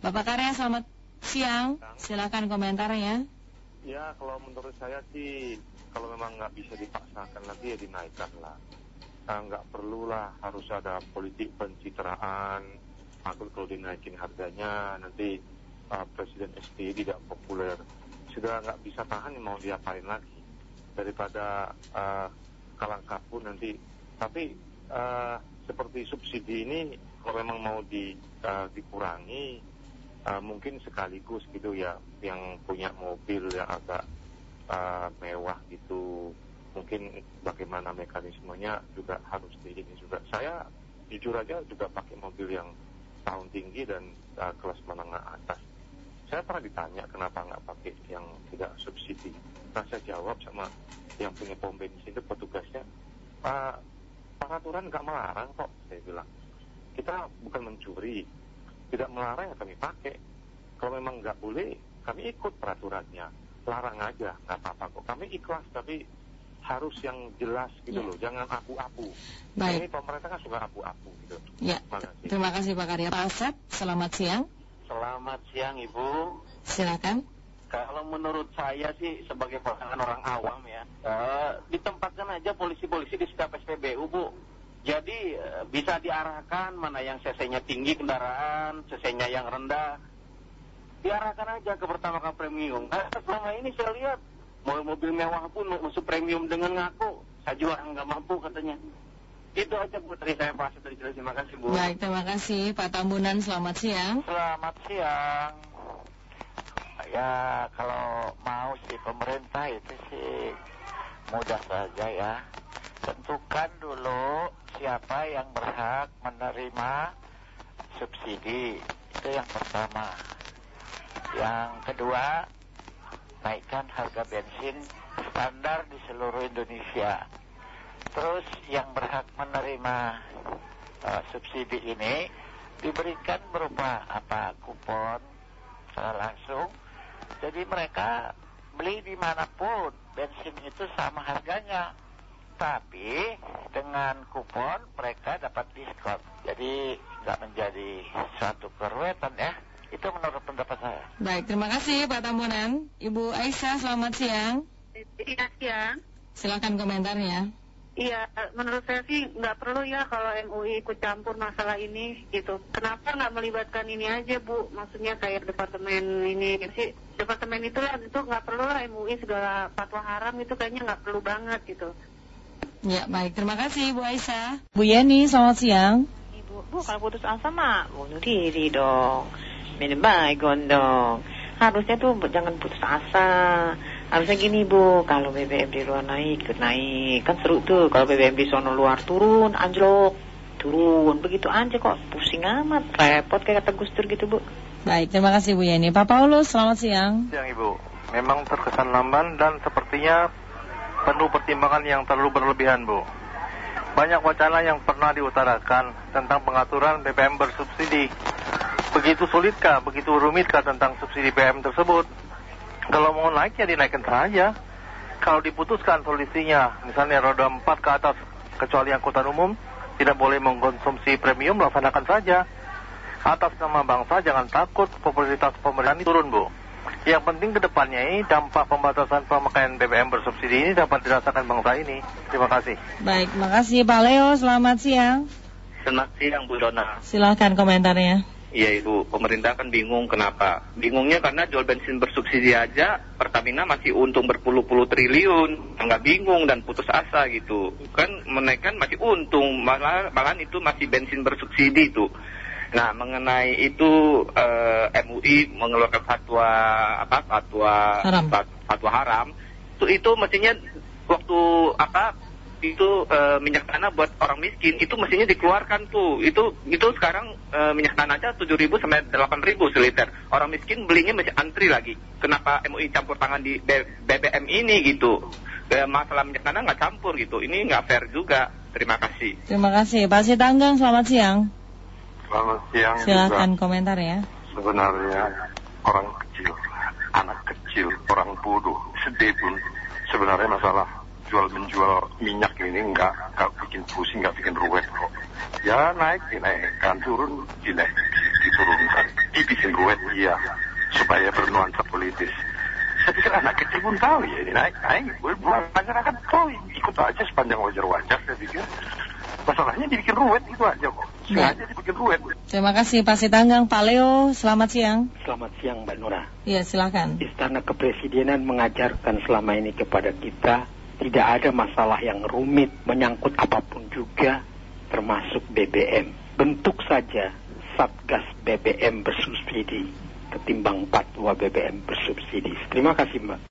Bapak Karya, selamat siang. Silakan komentarnya. Ya, kalau menurut saya sih, kalau memang nggak bisa dipaksakan lagi ya dinaikkan lah. Nah, nggak perlulah harus ada politik pencitraan. Aku kalau dinaikin harganya nanti uh, Presiden SBY tidak populer. Sudah nggak bisa tahan mau diapain lagi daripada uh, kalang kabut nanti. Tapi uh, seperti subsidi ini kalau memang mau di, uh, dikurangi uh, mungkin sekaligus gitu ya yang punya mobil yang agak uh, mewah gitu. Mungkin bagaimana mekanismenya juga harus di juga. Saya jujur aja juga pakai mobil yang tahun tinggi dan uh, kelas menengah atas. Saya pernah ditanya kenapa nggak pakai yang tidak subsidi. Nah saya jawab sama yang punya pom bensin itu petugasnya uh, peraturan nggak melarang kok saya bilang. Kita bukan mencuri tidak melarang ya kami pakai. Kalau memang nggak boleh kami ikut peraturannya. Larang aja nggak apa-apa kok. Kami ikhlas tapi harus yang jelas gitu ya. loh. Jangan abu-abu. Baik. Ini pemerintah kan suka abu-abu gitu. Ya kasih. terima kasih Pak Karya. Pak Asep selamat siang. Selamat siang Ibu. Silakan. Kalau menurut saya sih sebagai pasangan orang awam ya, uh, ditempatkan aja polisi-polisi di setiap SPBU bu. Jadi uh, bisa diarahkan mana yang cc-nya tinggi kendaraan, cc-nya yang rendah. Diarahkan aja ke pertama ke premium. Nah, selama ini saya lihat mobil mewah pun masuk premium dengan ngaku. Saya juga nggak mampu katanya. Itu aja Bu dari saya Pak Terima kasih Bu. Baik, terima kasih Pak Tambunan. Selamat siang. Selamat siang ya kalau mau sih pemerintah itu sih mudah saja ya tentukan dulu siapa yang berhak menerima subsidi? Itu yang pertama. Yang kedua naikkan harga bensin standar di seluruh Indonesia. Terus yang berhak menerima uh, subsidi ini diberikan berupa apa? Kupon secara langsung. Jadi mereka beli di mana pun bensin itu sama harganya. Tapi dengan kupon mereka dapat diskon. Jadi nggak menjadi suatu keruwetan ya. Itu menurut pendapat saya. Baik, terima kasih Pak Tambunan. Ibu Aisyah, selamat siang. Iya, siang. Silakan komentarnya. Iya, menurut saya sih nggak perlu ya kalau MUI ikut campur masalah ini gitu. Kenapa nggak melibatkan ini aja Bu? Maksudnya kayak departemen ini sih. Departemen itu lah itu nggak perlu lah MUI segala fatwa haram itu kayaknya nggak perlu banget gitu. Ya baik, terima kasih Bu Aisyah. Bu Yeni, selamat siang. Ibu, Bu. Kalau putus asa mah bunuh diri dong. Minum baygon dong. Harusnya tuh jangan putus asa. Harusnya gini bu. Kalau BBM di luar naik ikut naik. Kan seru tuh. Kalau BBM di sono luar turun anjlok. Turun. Begitu aja kok. Pusing amat. Repot kayak kata Gus Dur gitu bu. Baik terima kasih Bu Yeni. Pak Paulus selamat siang. Siang Ibu. Memang terkesan lamban dan sepertinya penuh pertimbangan yang terlalu berlebihan Bu banyak wacana yang pernah diutarakan tentang pengaturan BBM bersubsidi begitu sulitkah begitu rumitkah tentang subsidi BBM tersebut kalau mau naik ya dinaikkan saja. Kalau diputuskan solusinya, misalnya roda 4 ke atas, kecuali angkutan umum, tidak boleh mengkonsumsi premium, laksanakan saja. Atas nama bangsa, jangan takut popularitas pemerintahan turun, Bu. Yang penting ke depannya ini dampak pembatasan pemakaian BBM bersubsidi ini dapat dirasakan bangsa ini. Terima kasih. Baik, terima kasih Pak Leo. Selamat siang. Selamat siang Bu Dona. Silahkan komentarnya. Iya Ibu, pemerintah kan bingung kenapa. Bingungnya karena jual bensin bersubsidi aja, Pertamina masih untung berpuluh-puluh triliun. Nggak bingung dan putus asa gitu. Kan menaikkan masih untung, malah, malah itu masih bensin bersubsidi itu. Nah, mengenai itu eh, MUI mengeluarkan fatwa apa? Fatwa haram. fatwa haram. Itu itu mestinya waktu apa itu e, minyak tanah buat orang miskin itu mestinya dikeluarkan tuh. Itu itu sekarang e, minyak tanah aja tujuh ribu sampai delapan ribu seliter. Orang miskin belinya masih antri lagi. Kenapa MUI campur tangan di BBM ini gitu? E, masalah minyak tanah nggak campur gitu. Ini nggak fair juga. Terima kasih. Terima kasih. Pak Sitanggang selamat siang selamat siang silakan komentar ya sebenarnya orang kecil anak kecil orang bodoh sedih pun sebenarnya masalah jual menjual minyak ini nggak nggak bikin pusing nggak bikin ruwet kok ya naik dinaikkan turun dinaik diturunkan dibikin ruwet iya supaya bernuansa politis. Saya pikir anak kecil pun tahu ya ini naik naik. Buat masyarakat tahu ikut aja sepanjang wajar-wajar saya pikir. Masalahnya dibikin ruwet itu aja kok. Dibikin ruwet. Terima kasih Pak Sitanggang. Pak Leo, selamat siang. Selamat siang Mbak Nora. Ya, silakan. Istana Kepresidenan mengajarkan selama ini kepada kita tidak ada masalah yang rumit menyangkut apa pun juga termasuk BBM. Bentuk saja Satgas BBM bersubsidi ketimbang fatwa BBM bersubsidi. Terima kasih Mbak.